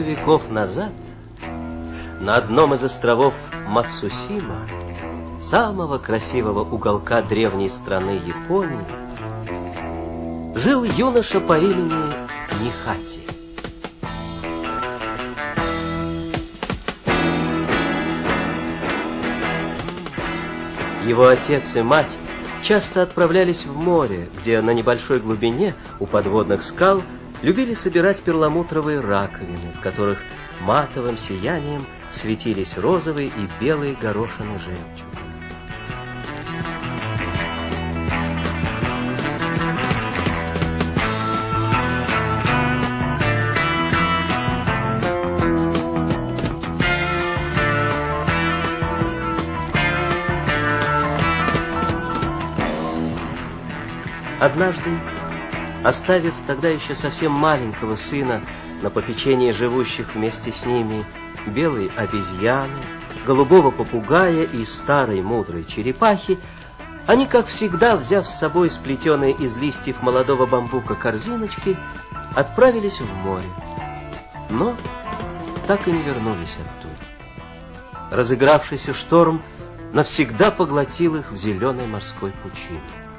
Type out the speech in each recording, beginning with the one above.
много веков назад на одном из островов Мацусима, самого красивого уголка древней страны Японии, жил юноша по имени Нихати. Его отец и мать часто отправлялись в море, где на небольшой глубине у подводных скал любили собирать перламутровые раковины, в которых матовым сиянием светились розовые и белые горошины жемчуга. Однажды, оставив тогда еще совсем маленького сына на попечение живущих вместе с ними белой обезьяны, голубого попугая и старой мудрой черепахи, они, как всегда, взяв с собой сплетенные из листьев молодого бамбука корзиночки, отправились в море. Но так и не вернулись оттуда. Разыгравшийся шторм навсегда поглотил их в зеленой морской пучине.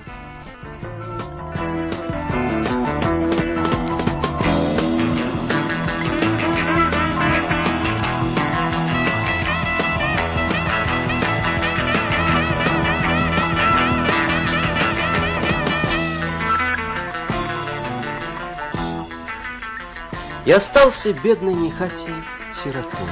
И остался бедный Нехати сиротой.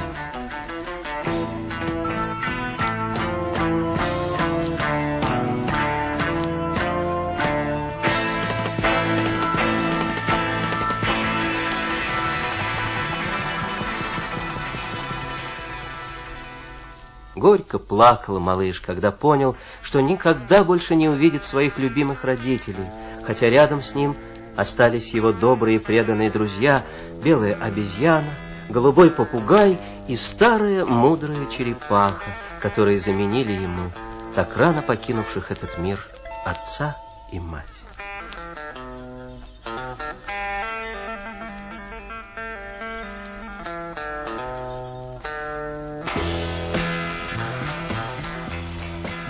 Горько плакал малыш, когда понял, что никогда больше не увидит своих любимых родителей, хотя рядом с ним остались его добрые преданные друзья, белая обезьяна, голубой попугай и старая мудрая черепаха, которые заменили ему так рано покинувших этот мир отца и мать.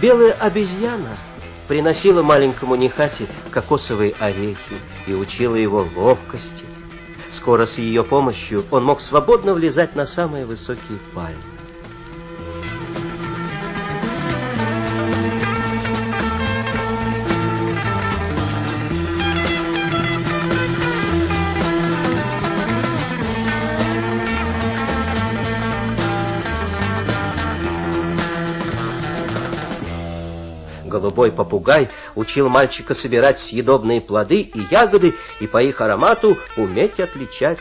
Белая обезьяна приносила маленькому Нехате кокосовые орехи и учила его ловкости. Скоро с ее помощью он мог свободно влезать на самые высокие пальмы. Голубой попугай учил мальчика собирать съедобные плоды и ягоды и по их аромату уметь отличать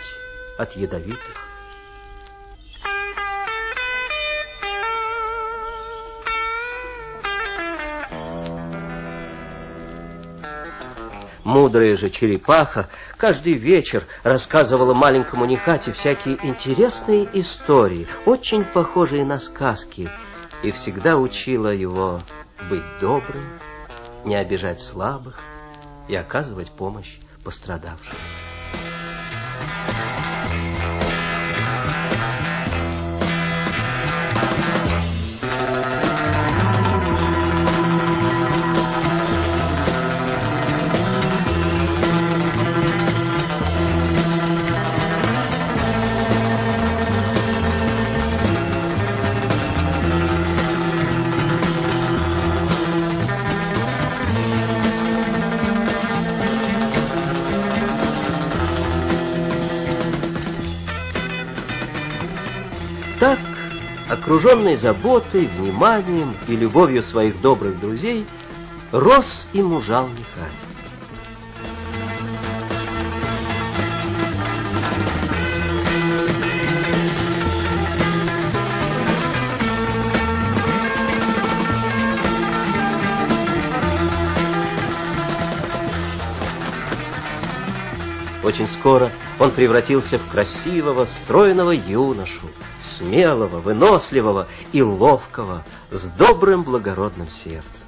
от ядовитых. Мудрая же черепаха каждый вечер рассказывала маленькому Нехате всякие интересные истории, очень похожие на сказки, и всегда учила его быть добрым, не обижать слабых и оказывать помощь пострадавшим. Окруженный заботой, вниманием и любовью своих добрых друзей, рос и мужал Михать. Очень скоро он превратился в красивого, стройного юношу, смелого, выносливого и ловкого, с добрым благородным сердцем.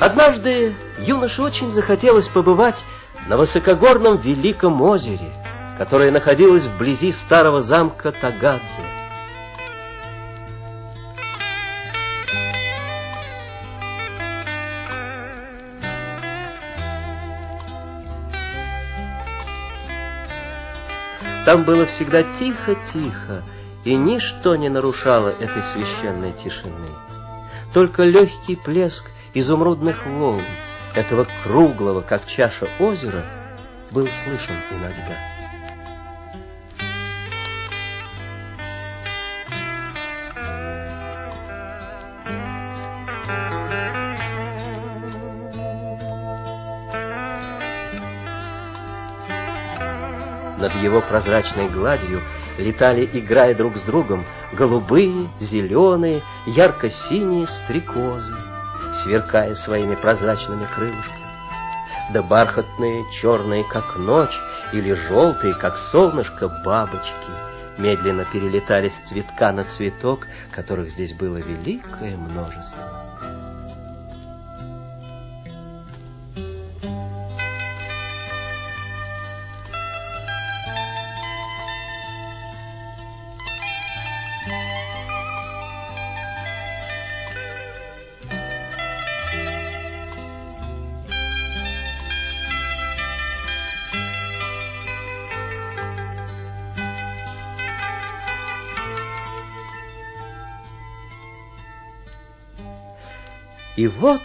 Однажды юноше очень захотелось побывать на высокогорном Великом озере, которое находилось вблизи старого замка Тагадзе. Там было всегда тихо-тихо, и ничто не нарушало этой священной тишины. Только легкий плеск изумрудных волн этого круглого, как чаша озера, был слышен иногда. Над его прозрачной гладью летали, играя друг с другом, голубые, зеленые, ярко-синие стрекозы, сверкая своими прозрачными крылышками. Да бархатные, черные, как ночь, или желтые, как солнышко, бабочки медленно перелетали с цветка на цветок, которых здесь было великое множество. И вот,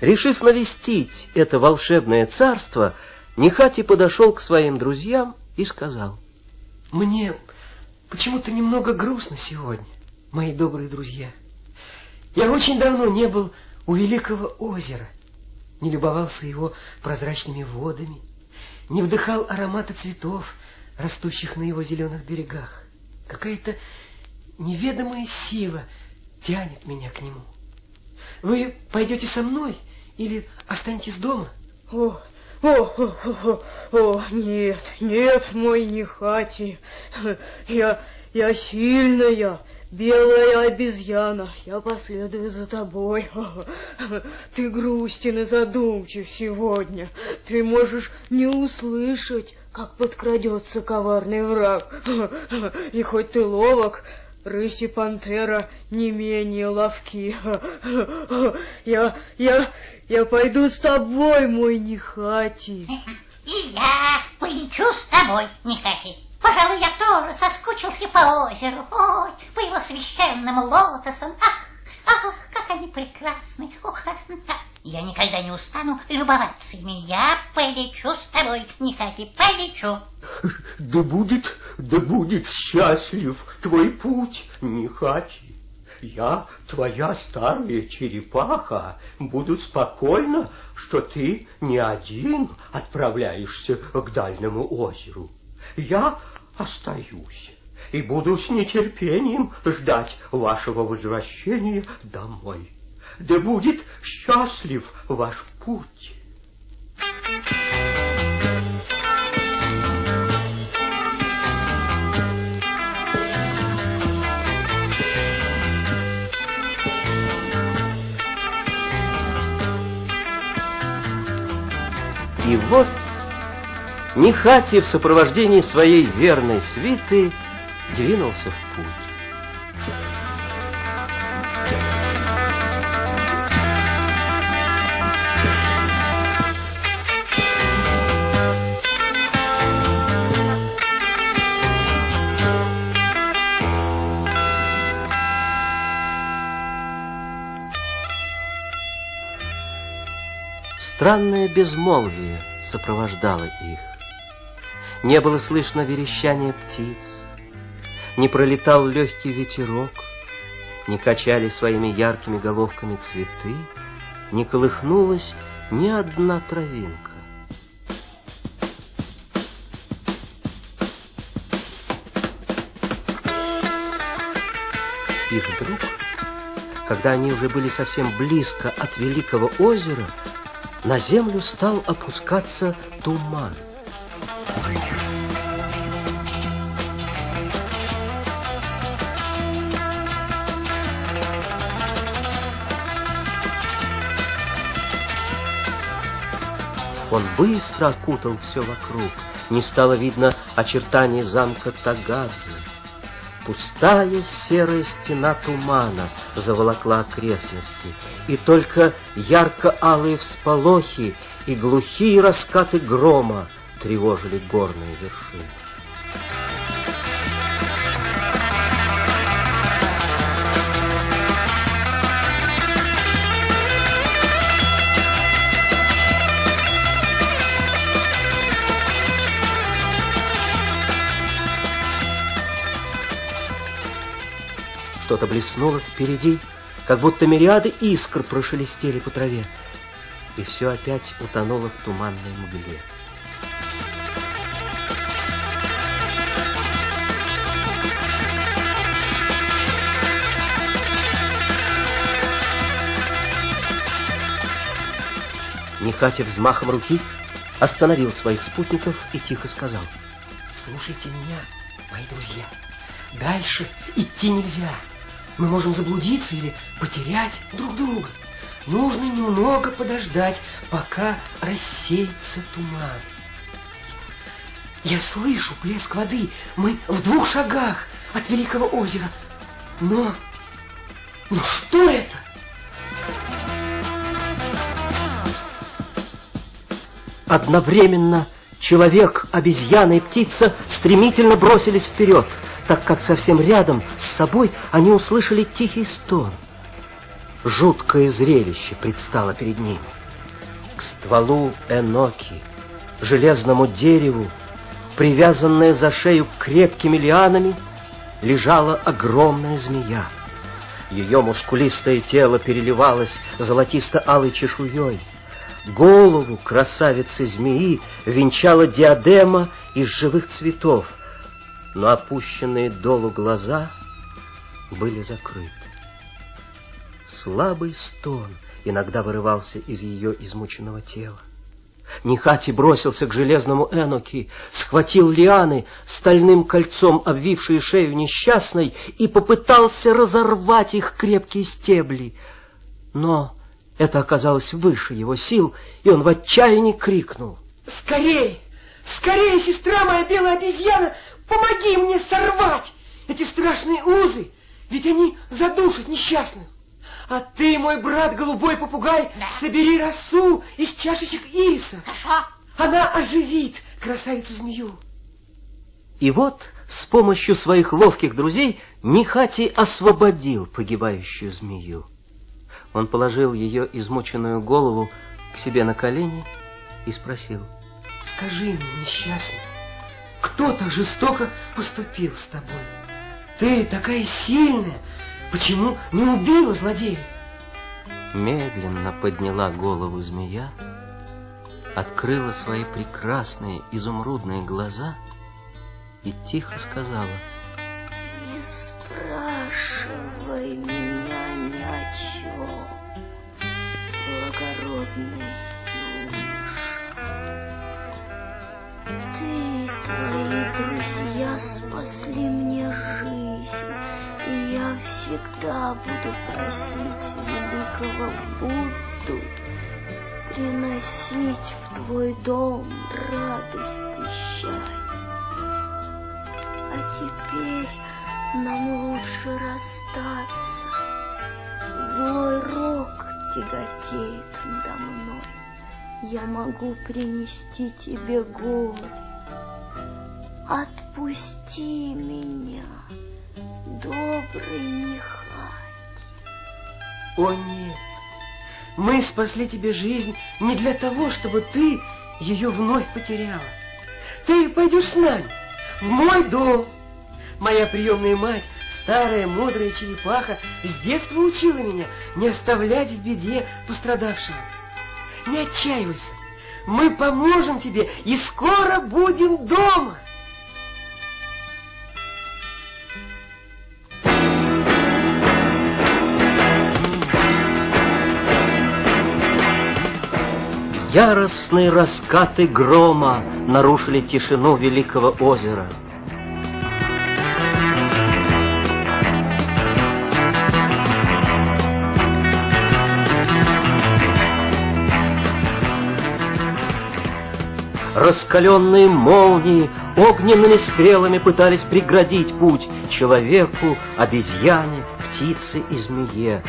решив навестить это волшебное царство, Нехати подошел к своим друзьям и сказал, «Мне почему-то немного грустно сегодня, мои добрые друзья. Я очень давно не был у Великого озера, не любовался его прозрачными водами, не вдыхал аромата цветов, растущих на его зеленых берегах. Какая-то неведомая сила тянет меня к нему». Вы пойдете со мной или останетесь дома? О, о, о, о, о, нет, нет, мой Нехати. Я, я сильная, белая обезьяна. Я последую за тобой. Ты грустен и задумчив сегодня. Ты можешь не услышать, как подкрадется коварный враг. И хоть ты ловок, Рысь и пантера не менее ловки. Я, я, я пойду с тобой, мой Нехати. И я полечу с тобой, Нехати. Пожалуй, я тоже соскучился по озеру. Ой, по его священным лотосам. Ах, ах, как они прекрасны. Я никогда не устану любоваться ими. Я полечу с тобой, Нехати, полечу. Да будет, да будет счастлив твой путь, Нехати. Я, твоя старая черепаха, буду спокойна, что ты не один отправляешься к дальнему озеру. Я остаюсь и буду с нетерпением ждать вашего возвращения домой. Да будет счастлив ваш путь. И вот Нехати в сопровождении своей верной свиты двинулся в путь. Странное безмолвие сопровождало их. Не было слышно верещания птиц, не пролетал легкий ветерок, не качали своими яркими головками цветы, не колыхнулась ни одна травинка. И вдруг, когда они уже были совсем близко от великого озера, на землю стал опускаться туман. Он быстро окутал все вокруг. Не стало видно очертаний замка Тагадзе. Пустая серая стена тумана заволокла окрестности, и только ярко-алые всполохи и глухие раскаты грома тревожили горные вершины. Что-то блеснуло впереди, как будто мириады искр прошелестели по траве, и все опять утонуло в туманной мгле. Нехатя взмахом руки остановил своих спутников и тихо сказал. Слушайте меня, мои друзья. Дальше идти нельзя. Мы можем заблудиться или потерять друг друга. Нужно немного подождать, пока рассеется туман. Я слышу плеск воды. Мы в двух шагах от Великого озера. Но... Но что это? Одновременно человек, обезьяна и птица стремительно бросились вперед — так как совсем рядом с собой они услышали тихий стон. Жуткое зрелище предстало перед ними. К стволу Эноки, железному дереву, привязанная за шею крепкими лианами, лежала огромная змея. Ее мускулистое тело переливалось золотисто-алой чешуей. Голову красавицы змеи венчала диадема из живых цветов, но опущенные долу глаза были закрыты. Слабый стон иногда вырывался из ее измученного тела. Нихати бросился к железному Эноки, схватил лианы, стальным кольцом обвившие шею несчастной, и попытался разорвать их крепкие стебли. Но это оказалось выше его сил, и он в отчаянии крикнул. «Скорей! Скорее, сестра моя белая обезьяна! Помоги мне сорвать эти страшные узы, ведь они задушат несчастную. А ты, мой брат, голубой попугай, да. собери росу из чашечек ириса. Хорошо. Она оживит красавицу-змею. И вот с помощью своих ловких друзей Нихати освободил погибающую змею. Он положил ее измученную голову к себе на колени и спросил. «Скажи мне, несчастный, кто так жестоко поступил с тобой? Ты такая сильная, почему не убила злодея? Медленно подняла голову змея, открыла свои прекрасные изумрудные глаза и тихо сказала. Не спрашивай меня ни о чем, благородный друзья спасли мне жизнь, и я всегда буду просить великого Будду приносить в твой дом радость и счастье. А теперь нам лучше расстаться. Злой рок тяготеет надо мной. Я могу принести тебе горе Отпусти меня, добрый Нехать. О нет, мы спасли тебе жизнь не для того, чтобы ты ее вновь потеряла. Ты пойдешь с нами, в мой дом. Моя приемная мать, старая мудрая черепаха, с детства учила меня не оставлять в беде пострадавшего. Не отчаивайся, мы поможем тебе и скоро будем дома. Яростные раскаты грома нарушили тишину великого озера. раскаленные молнии огненными стрелами пытались преградить путь человеку, обезьяне, птице и змее.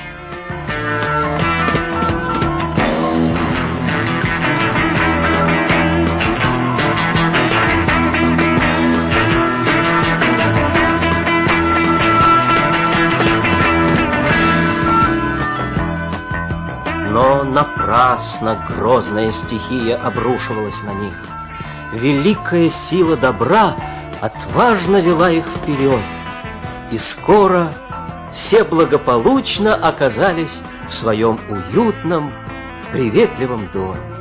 Но напрасно грозная стихия обрушивалась на них. Великая сила добра отважно вела их вперед, и скоро все благополучно оказались в своем уютном, приветливом доме.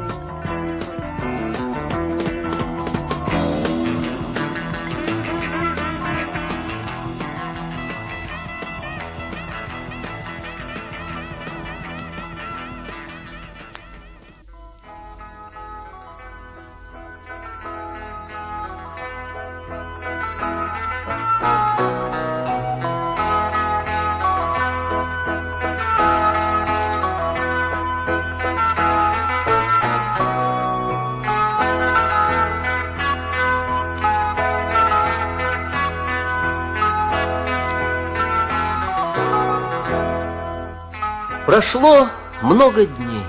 Прошло много дней.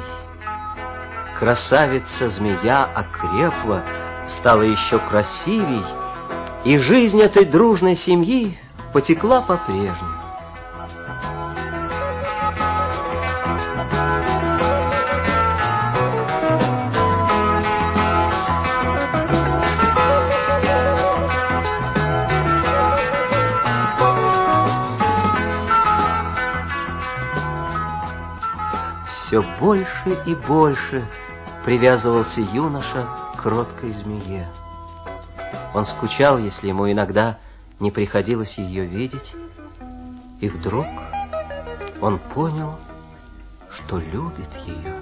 Красавица-змея окрепла, стала еще красивей, и жизнь этой дружной семьи потекла по-прежнему. Все больше и больше привязывался юноша к кроткой змее. Он скучал, если ему иногда не приходилось ее видеть, и вдруг он понял, что любит ее.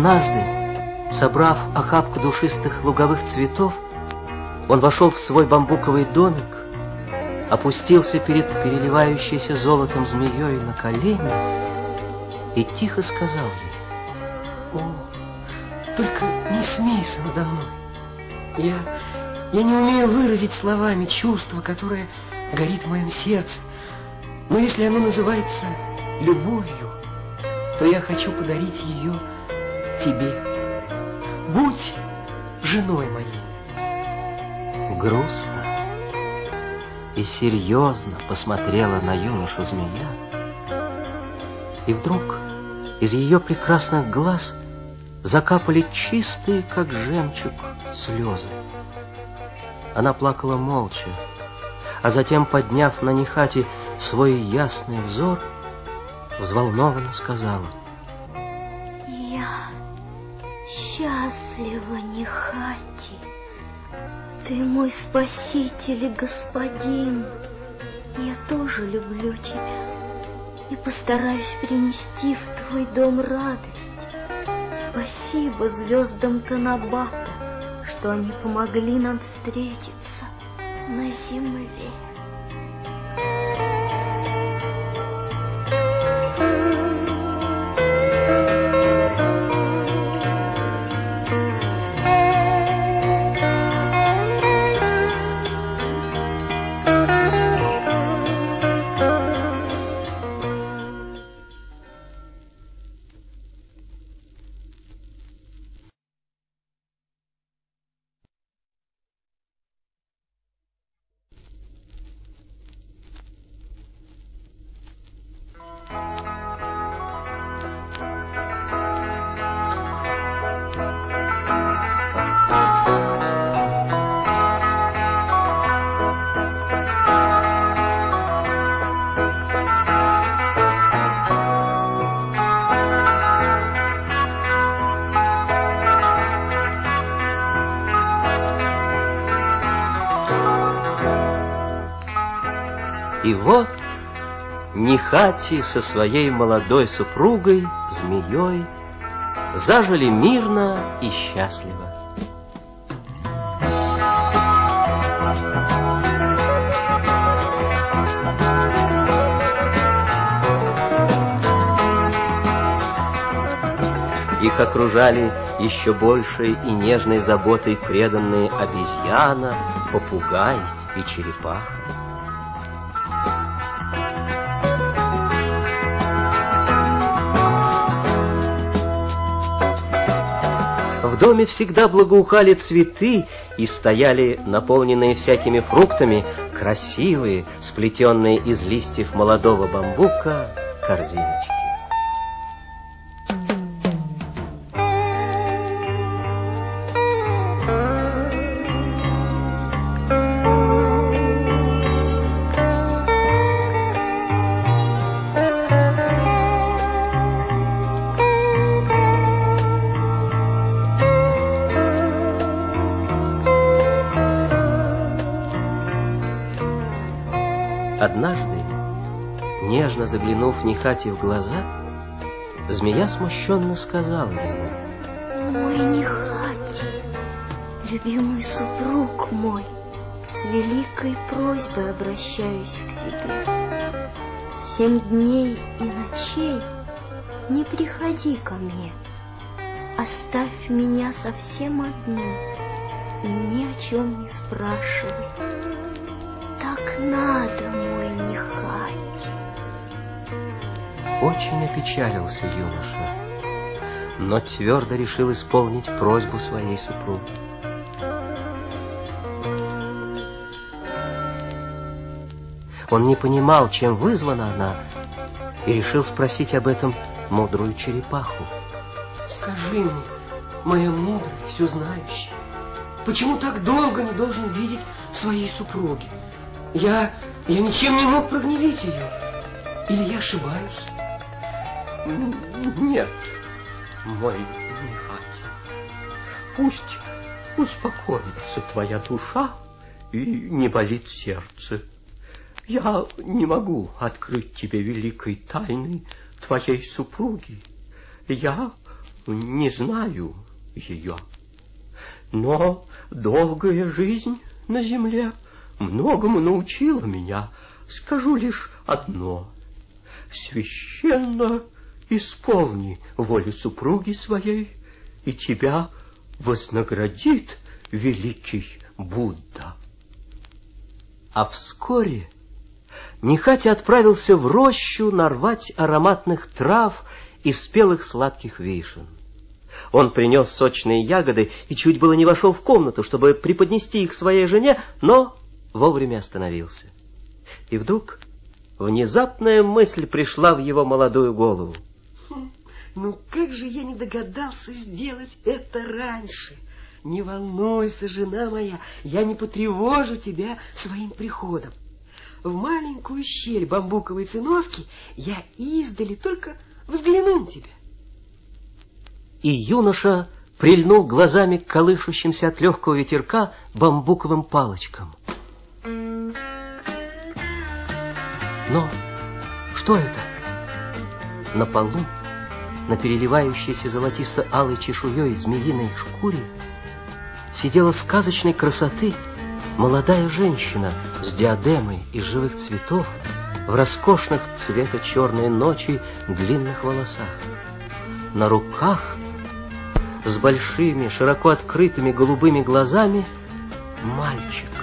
Однажды, собрав охапку душистых луговых цветов, он вошел в свой бамбуковый домик, опустился перед переливающейся золотом змеей на колени и тихо сказал ей, «О, только не смейся надо мной. Я, я не умею выразить словами чувство, которое горит в моем сердце, но если оно называется любовью, то я хочу подарить ее тебе. Будь женой моей. Грустно и серьезно посмотрела на юношу змея, и вдруг из ее прекрасных глаз закапали чистые, как жемчуг, слезы. Она плакала молча, а затем, подняв на Нехате свой ясный взор, взволнованно сказала — счастлива, Нехати. Ты мой спаситель и господин. Я тоже люблю тебя и постараюсь принести в твой дом радость. Спасибо звездам Танабата, что они помогли нам встретиться на земле. Нихати со своей молодой супругой, змеей, зажили мирно и счастливо. Их окружали еще большей и нежной заботой преданные обезьяна, попугай и черепаха. Доме всегда благоухали цветы и стояли наполненные всякими фруктами красивые, сплетенные из листьев молодого бамбука корзиночки. Заглянув Нихате в глаза, змея смущенно сказала ему, Мой Нихати, любимый супруг мой, с великой просьбой обращаюсь к тебе. Семь дней и ночей не приходи ко мне. Оставь меня совсем одну и ни о чем не спрашивай. Так надо, мой Нихати. Очень опечалился юноша, но твердо решил исполнить просьбу своей супруги. Он не понимал, чем вызвана она, и решил спросить об этом мудрую черепаху. Скажи мне, моя мудрая, все знающая, почему так долго не должен видеть своей супруги? Я, я ничем не мог прогневить ее. Или я ошибаюсь? Нет, мой Нихати, пусть успокоится твоя душа и не болит сердце. Я не могу открыть тебе великой тайны твоей супруги. Я не знаю ее. Но долгая жизнь на земле многому научила меня. Скажу лишь одно. Священно исполни волю супруги своей, и тебя вознаградит великий Будда. А вскоре Нехатя отправился в рощу нарвать ароматных трав и спелых сладких вишен. Он принес сочные ягоды и чуть было не вошел в комнату, чтобы преподнести их своей жене, но вовремя остановился. И вдруг внезапная мысль пришла в его молодую голову. Ну как же я не догадался сделать это раньше? Не волнуйся, жена моя, я не потревожу тебя своим приходом. В маленькую щель бамбуковой циновки я издали только взгляну на тебя. И юноша прильнул глазами к колышущимся от легкого ветерка бамбуковым палочкам. Но что это? На полу, на переливающейся золотисто-алой чешуей змеиной шкуре, сидела сказочной красоты молодая женщина с диадемой из живых цветов в роскошных цвета черной ночи длинных волосах. На руках с большими, широко открытыми голубыми глазами мальчика.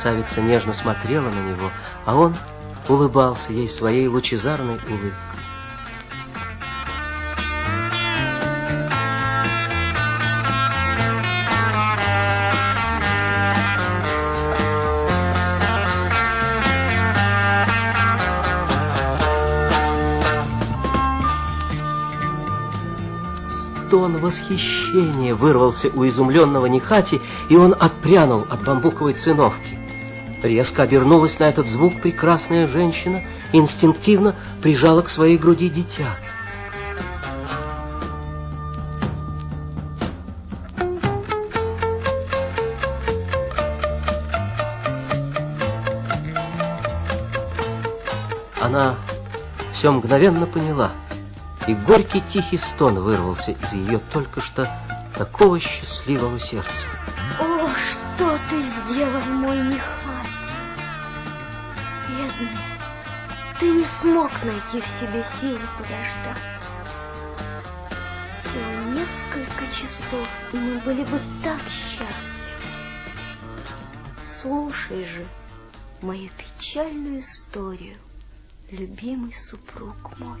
Красавица нежно смотрела на него, а он улыбался ей своей лучезарной улыбкой. стон восхищения вырвался у изумленного Нихати, и он отпрянул от бамбуковой циновки. Резко обернулась на этот звук прекрасная женщина инстинктивно прижала к своей груди дитя. Она все мгновенно поняла, и горький тихий стон вырвался из ее только что такого счастливого сердца. О, что ты сделал, мой Михать! Бедный, ты не смог найти в себе силы подождать. Всего несколько часов, и мы были бы так счастливы. Слушай же мою печальную историю любимый супруг мой.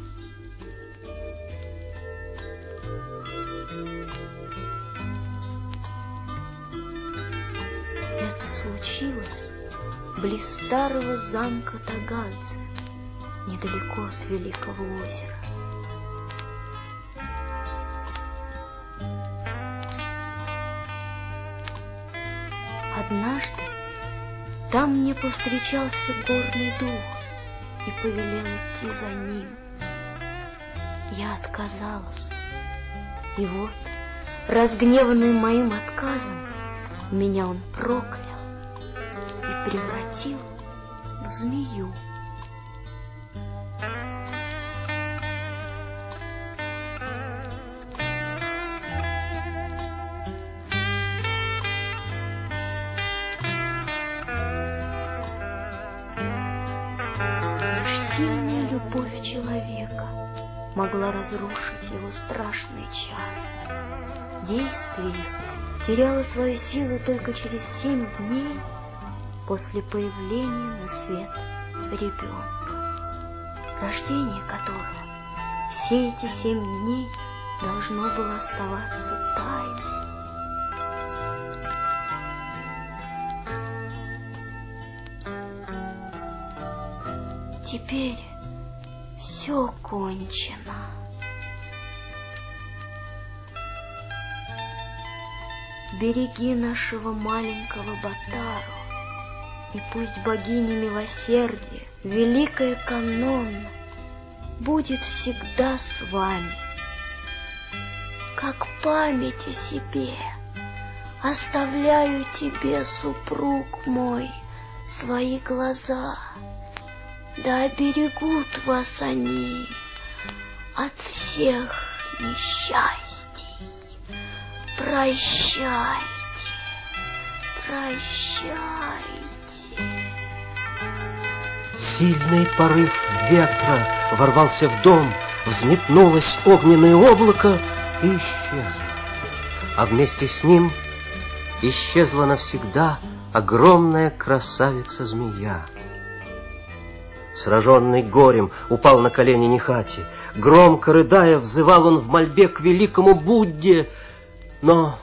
Это случилось близ старого замка Таганцы, недалеко от Великого озера. Однажды там мне повстречался горный дух, и повелел идти за ним. Я отказалась. И вот, разгневанный моим отказом, меня он проклял превратил в змею. могла разрушить его страшные чары. Действие теряло свою силу только через семь дней после появления на свет ребенка, рождение которого все эти семь дней должно было оставаться тайной. Теперь все кончено. Береги нашего маленького Батару, и пусть богиня милосердия, великая канон, будет всегда с вами. Как память о себе оставляю тебе, супруг мой, свои глаза — да оберегут вас они от всех несчастий. Прощайте, прощайте. Сильный порыв ветра ворвался в дом, взметнулось огненное облако и исчезло. А вместе с ним исчезла навсегда огромная красавица-змея сраженный горем, упал на колени Нихати. Громко рыдая, взывал он в мольбе к великому Будде, но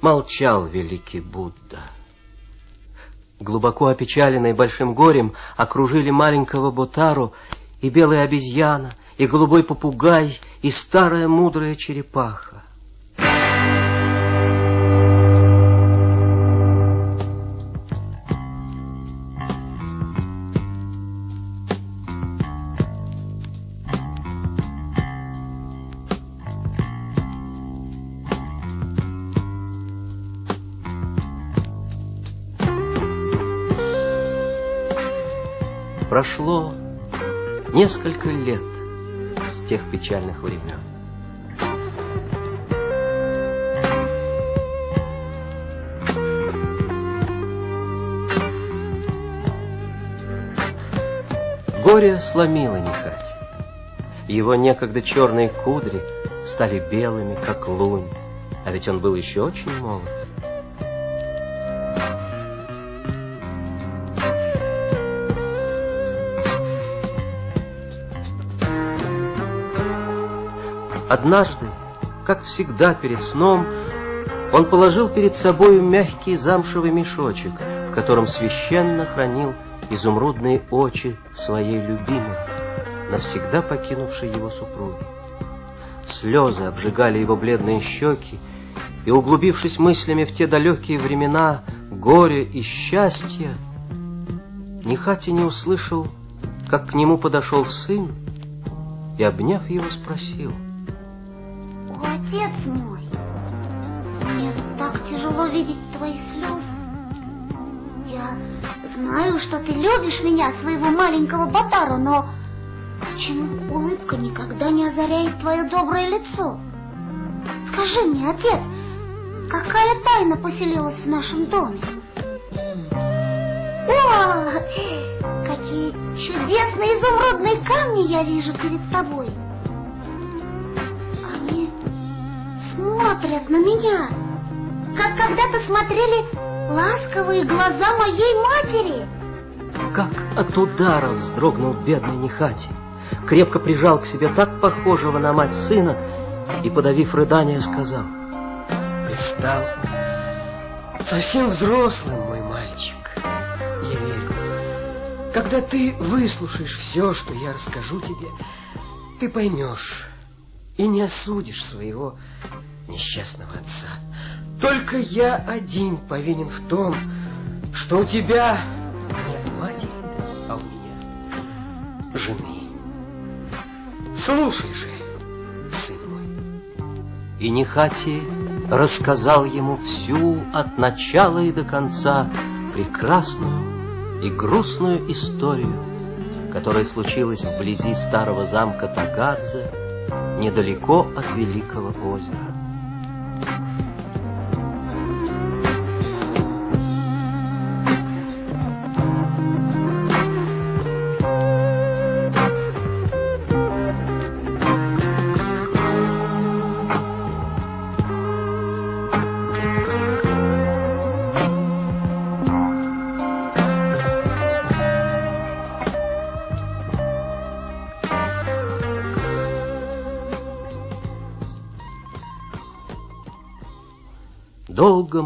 молчал великий Будда. Глубоко опечаленные большим горем окружили маленького Ботару и белая обезьяна, и голубой попугай, и старая мудрая черепаха. Прошло несколько лет с тех печальных времен. Горе сломило Нехать. Его некогда черные кудри стали белыми, как лунь, а ведь он был еще очень молод. Однажды, как всегда перед сном, он положил перед собою мягкий замшевый мешочек, в котором священно хранил изумрудные очи своей любимой, навсегда покинувшей его супруги. Слезы обжигали его бледные щеки, и, углубившись мыслями в те далекие времена горя и счастья, Нихати не услышал, как к нему подошел сын и, обняв его, спросил. Отец мой, мне так тяжело видеть твои слезы. Я знаю, что ты любишь меня, своего маленького Батару, но почему улыбка никогда не озаряет твое доброе лицо? Скажи мне, отец, какая тайна поселилась в нашем доме? О, какие чудесные изумрудные камни я вижу перед тобой. Смотрят на меня, как когда-то смотрели ласковые глаза моей матери. Как от удара вздрогнул бедный Нехати, крепко прижал к себе так похожего на мать сына и, подавив рыдание, сказал. Ты стал совсем взрослым, мой мальчик. Я верю. Когда ты выслушаешь все, что я расскажу тебе, ты поймешь и не осудишь своего несчастного отца. Только я один повинен в том, что у тебя нет матери, а у меня жены. Слушай же, сын мой. И Нехати рассказал ему всю от начала и до конца прекрасную и грустную историю, которая случилась вблизи старого замка Тагадзе, недалеко от Великого озера.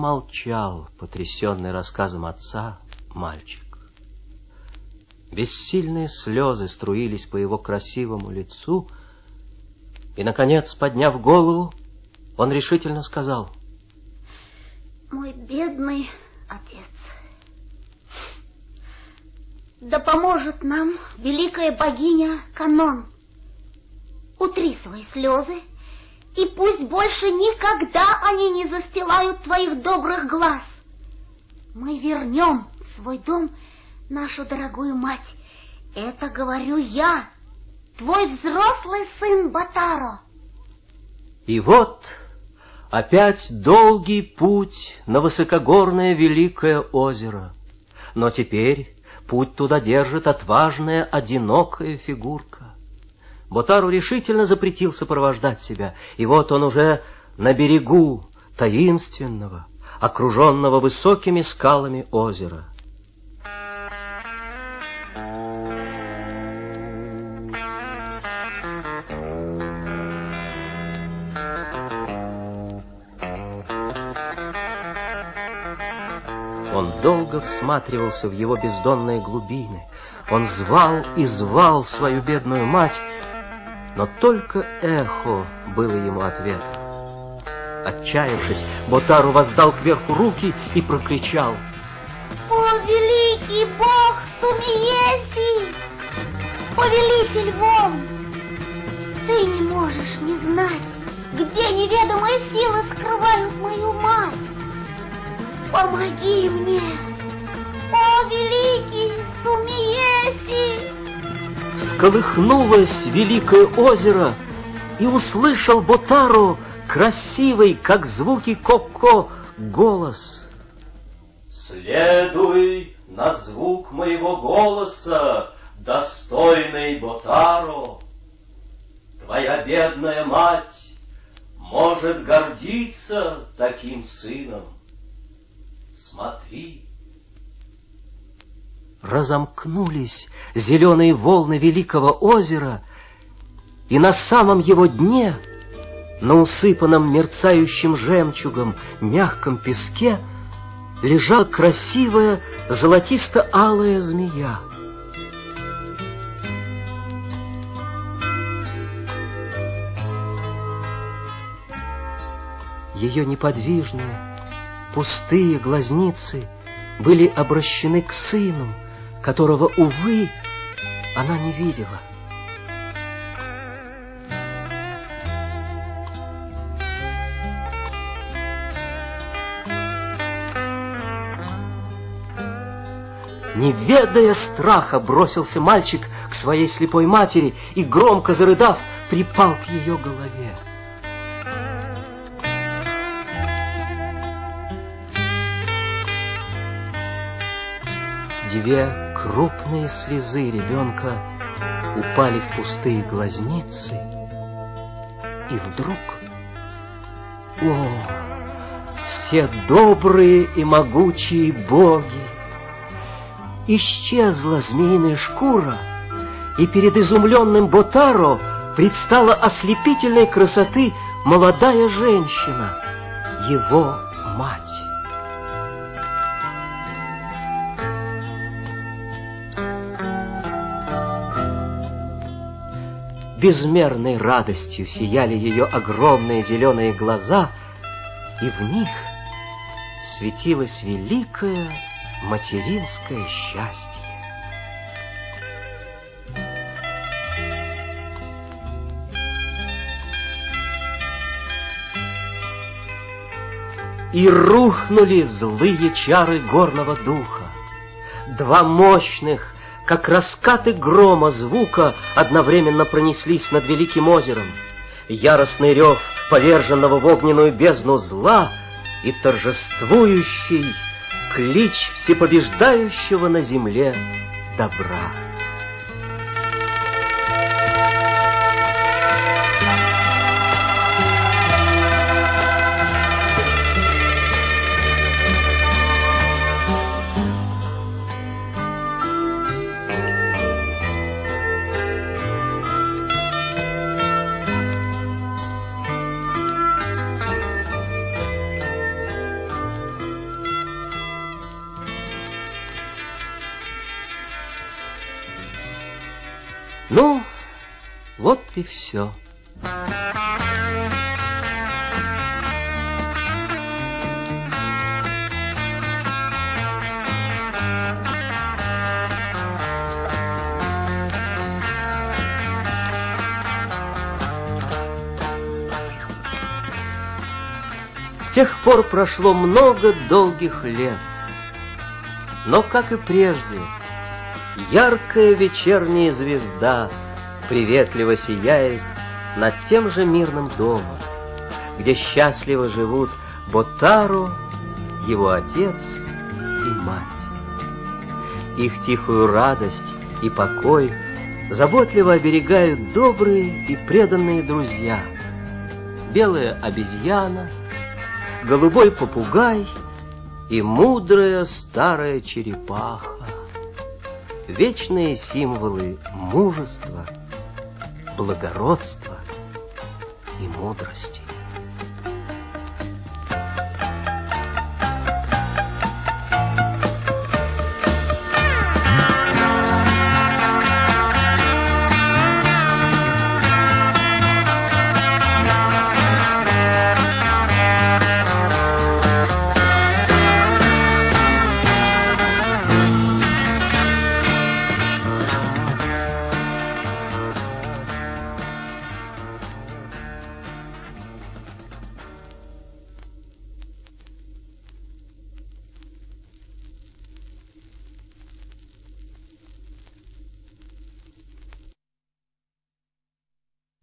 Молчал, потрясенный рассказом отца, мальчик. Бессильные слезы струились по его красивому лицу, и, наконец, подняв голову, он решительно сказал. Мой бедный отец, да поможет нам великая богиня Канон. Утри свои слезы и пусть больше никогда они не застилают твоих добрых глаз. Мы вернем в свой дом нашу дорогую мать. Это говорю я, твой взрослый сын Батаро. И вот опять долгий путь на высокогорное великое озеро. Но теперь путь туда держит отважная одинокая фигурка. Ботару решительно запретил сопровождать себя, и вот он уже на берегу таинственного, окруженного высокими скалами озера. Он долго всматривался в его бездонные глубины. Он звал и звал свою бедную мать, но только эхо было ему ответом. Отчаявшись, Ботару воздал кверху руки и прокричал. «О, великий бог Сумиеси! Повелитель волн! Ты не можешь не знать, где неведомые силы скрывают мою мать! Помоги мне! О, великий Сумиеси!» Всколыхнулось великое озеро, и услышал Ботару красивый, как звуки коко, голос. «Следуй на звук моего голоса, достойный Ботаро! Твоя бедная мать может гордиться таким сыном. Смотри!» Разомкнулись зеленые волны великого озера, и на самом его дне, на усыпанном мерцающим жемчугом мягком песке, лежала красивая золотисто-алая змея. Ее неподвижные, пустые глазницы были обращены к сыну, которого, увы, она не видела. Не ведая страха, бросился мальчик к своей слепой матери и, громко зарыдав, припал к ее голове. Две крупные слезы ребенка упали в пустые глазницы, и вдруг... О, все добрые и могучие боги! Исчезла змеиная шкура, и перед изумленным Ботаро предстала ослепительной красоты молодая женщина, его мать. Безмерной радостью сияли ее огромные зеленые глаза, и в них светилось великое материнское счастье. И рухнули злые чары горного духа. Два мощных, как раскаты грома звука, одновременно пронеслись над великим озером. Яростный рев поверженного в огненную бездну зла и торжествующий клич всепобеждающего на земле добра. Все. С тех пор прошло много долгих лет. Но, как и прежде, яркая вечерняя звезда приветливо сияет над тем же мирным домом, где счастливо живут Ботаро, его отец и мать. Их тихую радость и покой заботливо оберегают добрые и преданные друзья. Белая обезьяна, голубой попугай и мудрая старая черепаха вечные символы мужества, благородства и мудрости.